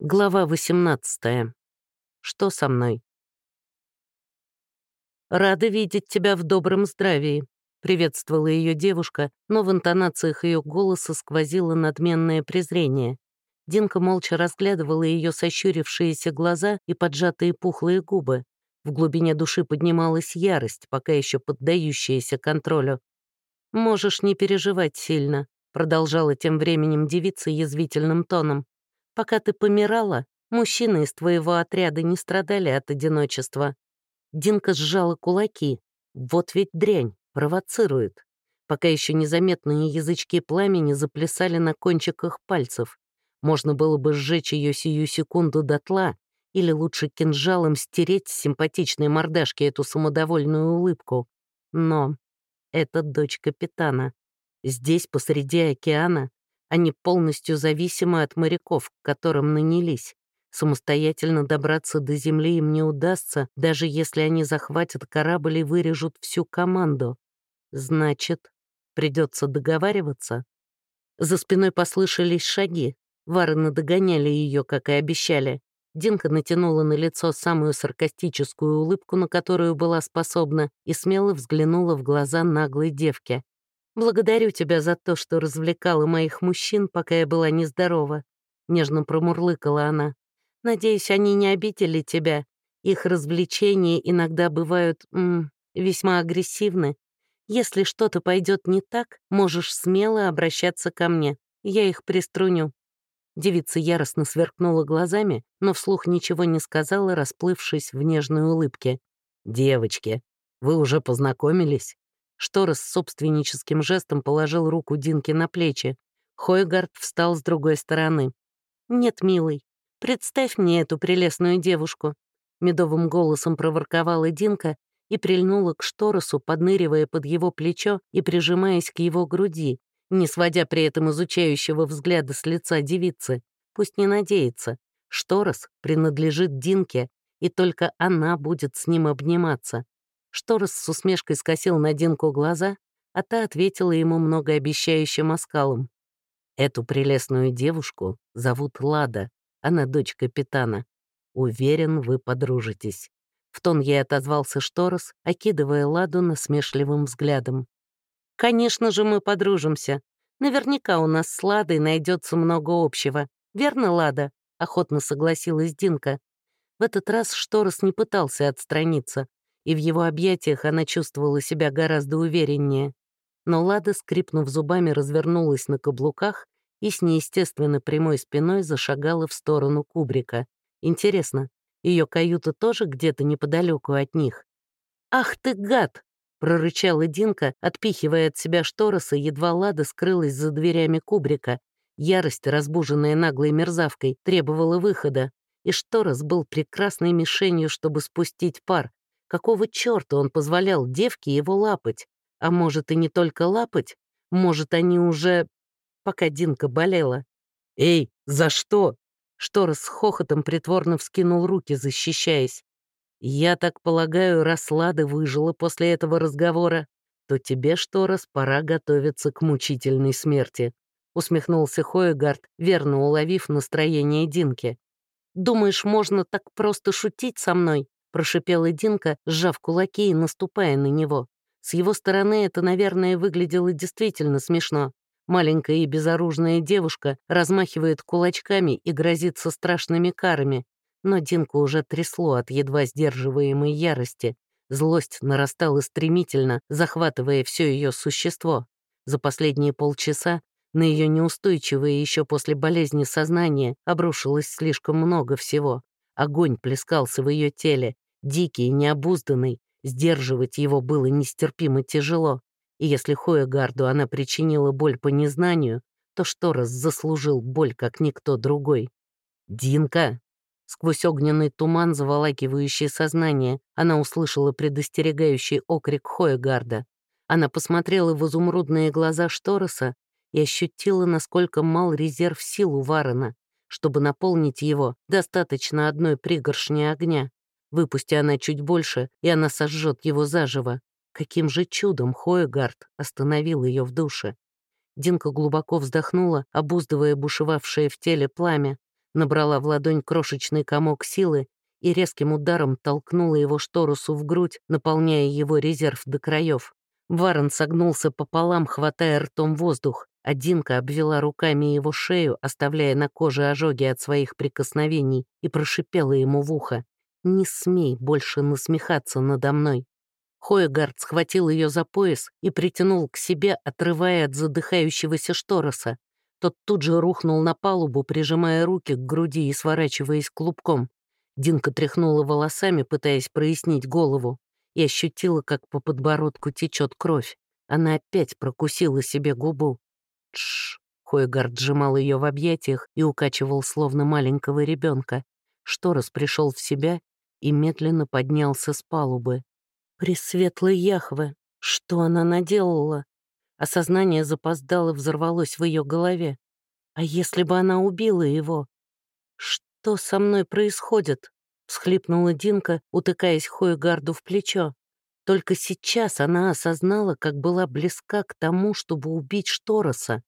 Глава 18. Что со мной? «Рада видеть тебя в добром здравии», — приветствовала ее девушка, но в интонациях ее голоса сквозило надменное презрение. Динка молча разглядывала ее сощурившиеся глаза и поджатые пухлые губы. В глубине души поднималась ярость, пока еще поддающаяся контролю. «Можешь не переживать сильно», — продолжала тем временем девица язвительным тоном. Пока ты помирала, мужчины из твоего отряда не страдали от одиночества. Динка сжала кулаки. Вот ведь дрянь, провоцирует. Пока еще незаметные язычки пламени заплясали на кончиках пальцев. Можно было бы сжечь ее сию секунду дотла, или лучше кинжалом стереть с симпатичной мордашки эту самодовольную улыбку. Но это дочь капитана. Здесь, посреди океана, они полностью зависимы от моряков, к которым нанялись. Самостоятельно добраться до земли им не удастся, даже если они захватят корабль и вырежут всю команду. Значит, придется договариваться. За спиной послышались шаги. Варны догоняли ее, как и обещали. Динка натянула на лицо самую саркастическую улыбку, на которую была способна, и смело взглянула в глаза наглой девки. «Благодарю тебя за то, что развлекала моих мужчин, пока я была нездорова», — нежно промурлыкала она. «Надеюсь, они не обидели тебя. Их развлечения иногда бывают м, весьма агрессивны. Если что-то пойдет не так, можешь смело обращаться ко мне. Я их приструню». Девица яростно сверкнула глазами, но вслух ничего не сказала, расплывшись в нежной улыбке. «Девочки, вы уже познакомились?» Шторос собственническим жестом положил руку Динке на плечи. Хойгард встал с другой стороны. «Нет, милый, представь мне эту прелестную девушку», — медовым голосом проворковала Динка и прильнула к Шторосу, подныривая под его плечо и прижимаясь к его груди, не сводя при этом изучающего взгляда с лица девицы. Пусть не надеется. Шторос принадлежит Динке, и только она будет с ним обниматься. Шторос с усмешкой скосил на Динку глаза, а та ответила ему многообещающим оскалом. «Эту прелестную девушку зовут Лада, она дочь капитана. Уверен, вы подружитесь». В тон ей отозвался Шторос, окидывая Ладу насмешливым взглядом. «Конечно же мы подружимся. Наверняка у нас с Ладой найдется много общего. Верно, Лада?» — охотно согласилась Динка. В этот раз Шторос не пытался отстраниться, и в его объятиях она чувствовала себя гораздо увереннее. Но Лада, скрипнув зубами, развернулась на каблуках и с неестественно прямой спиной зашагала в сторону кубрика. Интересно, ее каюта тоже где-то неподалеку от них? «Ах ты, гад!» — прорычала Динка, отпихивая от себя штороса, едва Лада скрылась за дверями кубрика. Ярость, разбуженная наглой мерзавкой, требовала выхода, и шторос был прекрасной мишенью, чтобы спустить пар, Какого черта он позволял девке его лапать? А может, и не только лапать? Может, они уже... Пока Динка болела. «Эй, за что?» Шторос с хохотом притворно вскинул руки, защищаясь. «Я так полагаю, раз Лада выжила после этого разговора, то тебе, Шторос, пора готовиться к мучительной смерти», усмехнулся Хоегард, верно уловив настроение Динки. «Думаешь, можно так просто шутить со мной?» Прошипела Динка, сжав кулаки и наступая на него. С его стороны это, наверное, выглядело действительно смешно. Маленькая и безоружная девушка размахивает кулачками и грозится страшными карами. Но Динку уже трясло от едва сдерживаемой ярости. Злость нарастала стремительно, захватывая все ее существо. За последние полчаса на ее неустойчивое еще после болезни сознание обрушилось слишком много всего. Огонь плескался в ее теле, дикий, необузданный, сдерживать его было нестерпимо тяжело, и если Хоегарду она причинила боль по незнанию, то Шторос заслужил боль, как никто другой. «Динка!» Сквозь огненный туман, заволакивающий сознание, она услышала предостерегающий окрик Хоегарда. Она посмотрела в изумрудные глаза Штороса и ощутила, насколько мал резерв сил у Варона. Чтобы наполнить его, достаточно одной пригоршни огня. Выпусти она чуть больше, и она сожжет его заживо. Каким же чудом Хоегард остановил ее в душе? Динка глубоко вздохнула, обуздывая бушевавшее в теле пламя. набрала в ладонь крошечный комок силы и резким ударом толкнула его шторусу в грудь, наполняя его резерв до краев. Варон согнулся пополам, хватая ртом воздух, а Динка обвела руками его шею, оставляя на коже ожоги от своих прикосновений, и прошипела ему в ухо. «Не смей больше насмехаться надо мной». Хоегард схватил ее за пояс и притянул к себе, отрывая от задыхающегося штороса. Тот тут же рухнул на палубу, прижимая руки к груди и сворачиваясь клубком. Динка тряхнула волосами, пытаясь прояснить голову, и ощутила, как по подбородку течет кровь. Она опять прокусила себе губу. Тш. Хойгард сжимал ее в объятиях и укачивал, словно маленького ребенка. Шторос пришел в себя и медленно поднялся с палубы. Пресветлый Яхве, что она наделала? Осознание запоздало взорвалось в ее голове. А если бы она убила его? Что со мной происходит? всхлипнула Динка, утыкаясь Хойгарду в плечо. Только сейчас она осознала, как была близка к тому, чтобы убить Штороса.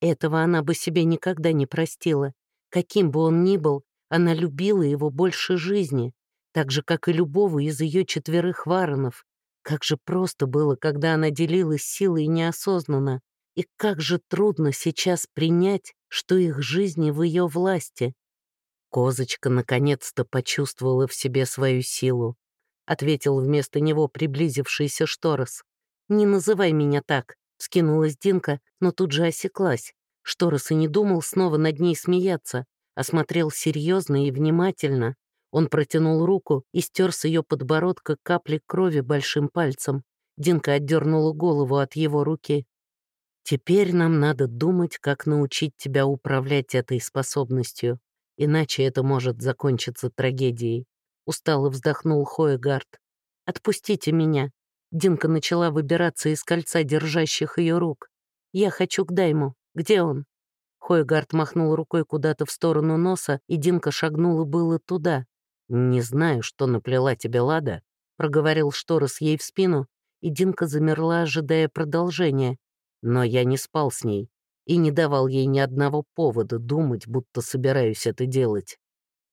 Этого она бы себе никогда не простила. Каким бы он ни был, она любила его больше жизни, так же, как и любого из ее четверых варонов. Как же просто было, когда она делилась силой неосознанно, и как же трудно сейчас принять, что их жизни в ее власти. Козочка наконец-то почувствовала в себе свою силу. — ответил вместо него приблизившийся Шторос. «Не называй меня так», — скинулась Динка, но тут же осеклась. Шторос и не думал снова над ней смеяться, осмотрел серьезно и внимательно. Он протянул руку и стер с ее подбородка капли крови большим пальцем. Динка отдернула голову от его руки. «Теперь нам надо думать, как научить тебя управлять этой способностью, иначе это может закончиться трагедией. Устало вздохнул Хоегард. «Отпустите меня». Динка начала выбираться из кольца держащих ее рук. «Я хочу к Дайму. Где он?» Хойгард махнул рукой куда-то в сторону носа, и Динка шагнула было туда. «Не знаю, что наплела тебе Лада», — проговорил Шторос ей в спину, и Динка замерла, ожидая продолжения. Но я не спал с ней и не давал ей ни одного повода думать, будто собираюсь это делать.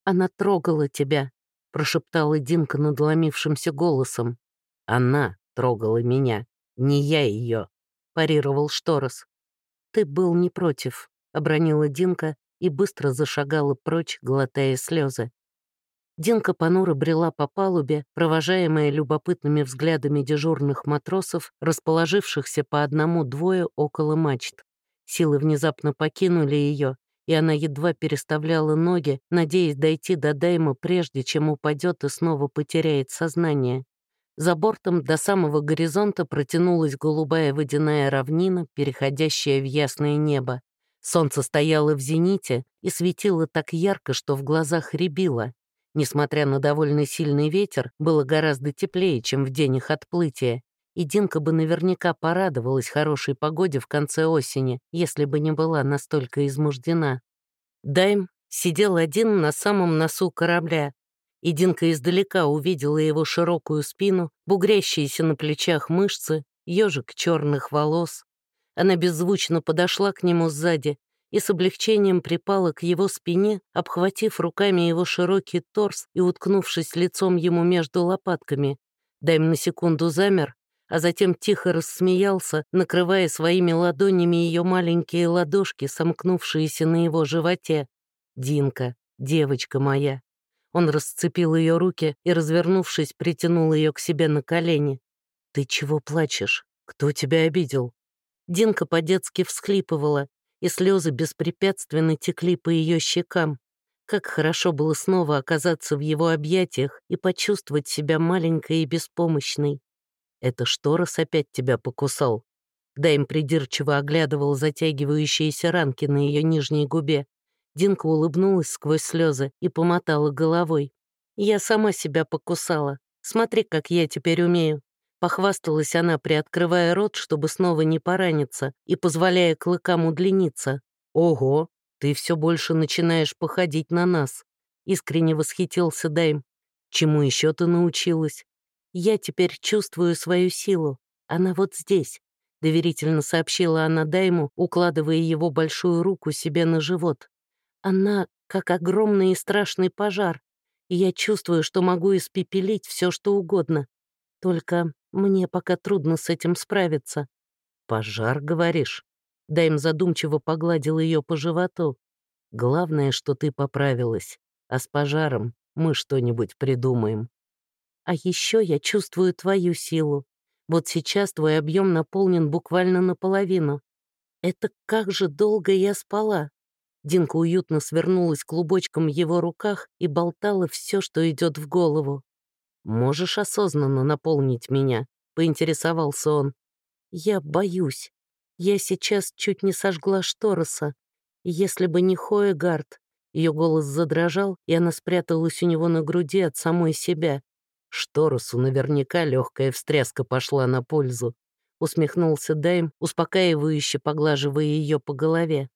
«Она трогала тебя», — прошептала Динка надломившимся голосом. «Она трогала меня, не я ее», — парировал Шторос. «Ты был не против», — обронила Динка и быстро зашагала прочь, глотая слезы. Динка понуро брела по палубе, провожаемая любопытными взглядами дежурных матросов, расположившихся по одному-двое около мачт. Силы внезапно покинули ее, и она едва переставляла ноги, надеясь дойти до Дайма прежде, чем упадет и снова потеряет сознание. За бортом до самого горизонта протянулась голубая водяная равнина, переходящая в ясное небо. Солнце стояло в зените и светило так ярко, что в глазах рябило. Несмотря на довольно сильный ветер, было гораздо теплее, чем в день их отплытия, и Динка бы наверняка порадовалась хорошей погоде в конце осени, если бы не была настолько измуждена. Дайм сидел один на самом носу корабля, и Динка издалека увидела его широкую спину, бугрящиеся на плечах мышцы, ежик черных волос. Она беззвучно подошла к нему сзади и с облегчением припала к его спине, обхватив руками его широкий торс и уткнувшись лицом ему между лопатками. Дайм на секунду замер, а затем тихо рассмеялся, накрывая своими ладонями ее маленькие ладошки, сомкнувшиеся на его животе. «Динка, девочка моя». Он расцепил ее руки и, развернувшись, притянул ее к себе на колени. «Ты чего плачешь? Кто тебя обидел?» Динка по-детски всхлипывала, и слезы беспрепятственно текли по ее щекам. Как хорошо было снова оказаться в его объятиях и почувствовать себя маленькой и беспомощной. «Это Шторос опять тебя покусал?» Дайм придирчиво оглядывал затягивающиеся ранки на ее нижней губе. Динка улыбнулась сквозь слезы и помотала головой. «Я сама себя покусала. Смотри, как я теперь умею». Похвасталась она, приоткрывая рот, чтобы снова не пораниться, и позволяя клыкам удлиниться. «Ого, ты все больше начинаешь походить на нас», — искренне восхитился Дайм. «Чему еще ты научилась?» «Я теперь чувствую свою силу. Она вот здесь», — доверительно сообщила она Дайму, укладывая его большую руку себе на живот. «Она как огромный и страшный пожар, и я чувствую, что могу испепелить все, что угодно. Только мне пока трудно с этим справиться. «Пожар, говоришь?» Дайм задумчиво погладил ее по животу. «Главное, что ты поправилась, а с пожаром мы что-нибудь придумаем». «А еще я чувствую твою силу. Вот сейчас твой объем наполнен буквально наполовину. Это как же долго я спала!» Динка уютно свернулась клубочком в его руках и болтала все, что идет в голову. «Можешь осознанно наполнить меня?» — поинтересовался он. «Я боюсь. Я сейчас чуть не сожгла Штороса. Если бы не Хоегард...» Ее голос задрожал, и она спряталась у него на груди от самой себя. Шторосу наверняка легкая встряска пошла на пользу. Усмехнулся Дайм, успокаивающе поглаживая ее по голове.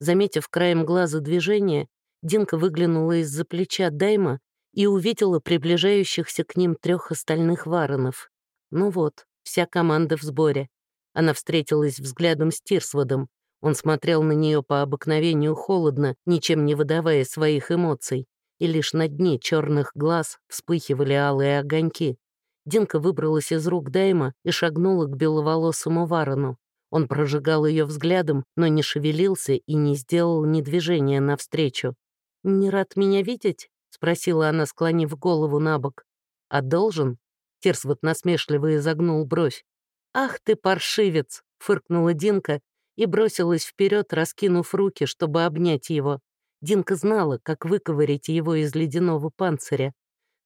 Заметив краем глаза движение, Динка выглянула из-за плеча Дайма и увидела приближающихся к ним трех остальных варонов. Ну вот, вся команда в сборе. Она встретилась взглядом с Тирсводом. Он смотрел на нее по обыкновению холодно, ничем не выдавая своих эмоций, и лишь на дне черных глаз вспыхивали алые огоньки. Динка выбралась из рук Дайма и шагнула к беловолосому варону. Он прожигал ее взглядом, но не шевелился и не сделал ни движения навстречу. «Не рад меня видеть?» — спросила она, склонив голову на бок. «А должен?» — Терсвот насмешливо изогнул бровь. «Ах ты, паршивец!» — фыркнула Динка и бросилась вперед, раскинув руки, чтобы обнять его. Динка знала, как выковырять его из ледяного панциря.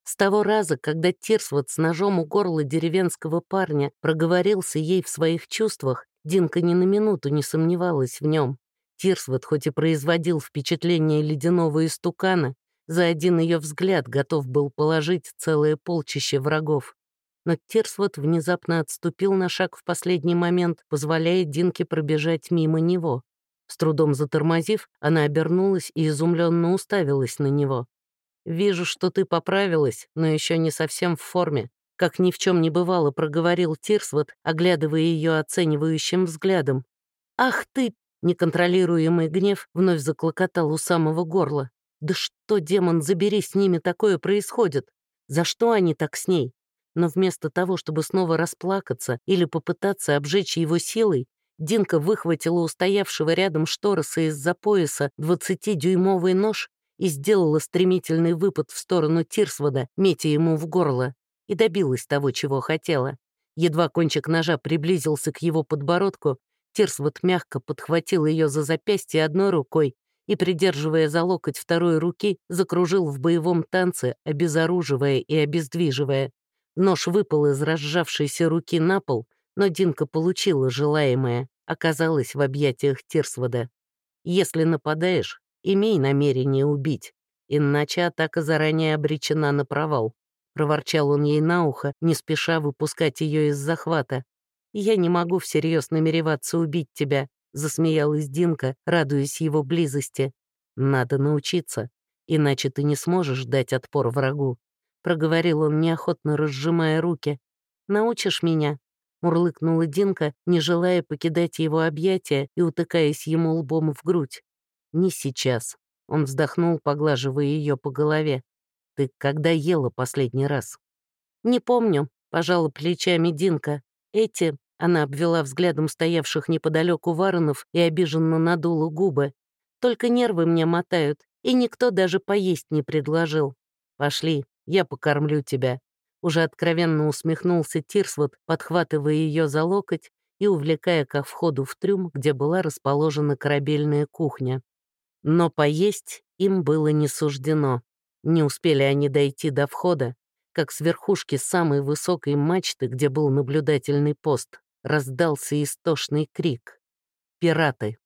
С того раза, когда Тирсвот с ножом у горла деревенского парня проговорился ей в своих чувствах, Динка ни на минуту не сомневалась в нем. Тирсвот хоть и производил впечатление ледяного истукана, за один ее взгляд готов был положить целое полчище врагов. Но Терсвот внезапно отступил на шаг в последний момент, позволяя Динке пробежать мимо него. С трудом затормозив, она обернулась и изумленно уставилась на него. «Вижу, что ты поправилась, но еще не совсем в форме», как ни в чем не бывало, проговорил Тирсвот, оглядывая ее оценивающим взглядом. «Ах ты!» — неконтролируемый гнев вновь заклокотал у самого горла. Да что, демон, забери, с ними такое происходит? За что они так с ней? Но вместо того, чтобы снова расплакаться или попытаться обжечь его силой, Динка выхватила у стоявшего рядом Штороса из-за пояса двадцатидюймовый нож и сделала стремительный выпад в сторону Тирсвода, метя ему в горло, и добилась того, чего хотела. Едва кончик ножа приблизился к его подбородку, Тирсвод мягко подхватил ее за запястье одной рукой, и, придерживая за локоть второй руки, закружил в боевом танце, обезоруживая и обездвиживая. Нож выпал из разжавшейся руки на пол, но Динка получила желаемое, оказалась в объятиях Тирсвода. «Если нападаешь, имей намерение убить, иначе атака заранее обречена на провал», — проворчал он ей на ухо, не спеша выпускать ее из захвата. «Я не могу всерьез намереваться убить тебя. — засмеялась Динка, радуясь его близости. «Надо научиться, иначе ты не сможешь дать отпор врагу», — проговорил он, неохотно разжимая руки. «Научишь меня?» — мурлыкнула Динка, не желая покидать его объятия и утыкаясь ему лбом в грудь. «Не сейчас», — он вздохнул, поглаживая ее по голове. «Ты когда ела последний раз?» «Не помню», — пожала плечами Динка. «Эти она обвела взглядом стоявших неподалеку воронов и обиженно надула губы. «Только нервы мне мотают, и никто даже поесть не предложил. Пошли, я покормлю тебя». Уже откровенно усмехнулся Тирсвот, подхватывая ее за локоть и увлекая ко входу в трюм, где была расположена корабельная кухня. Но поесть им было не суждено. Не успели они дойти до входа, как с верхушки самой высокой мачты, где был наблюдательный пост, раздался истошный крик. Пираты.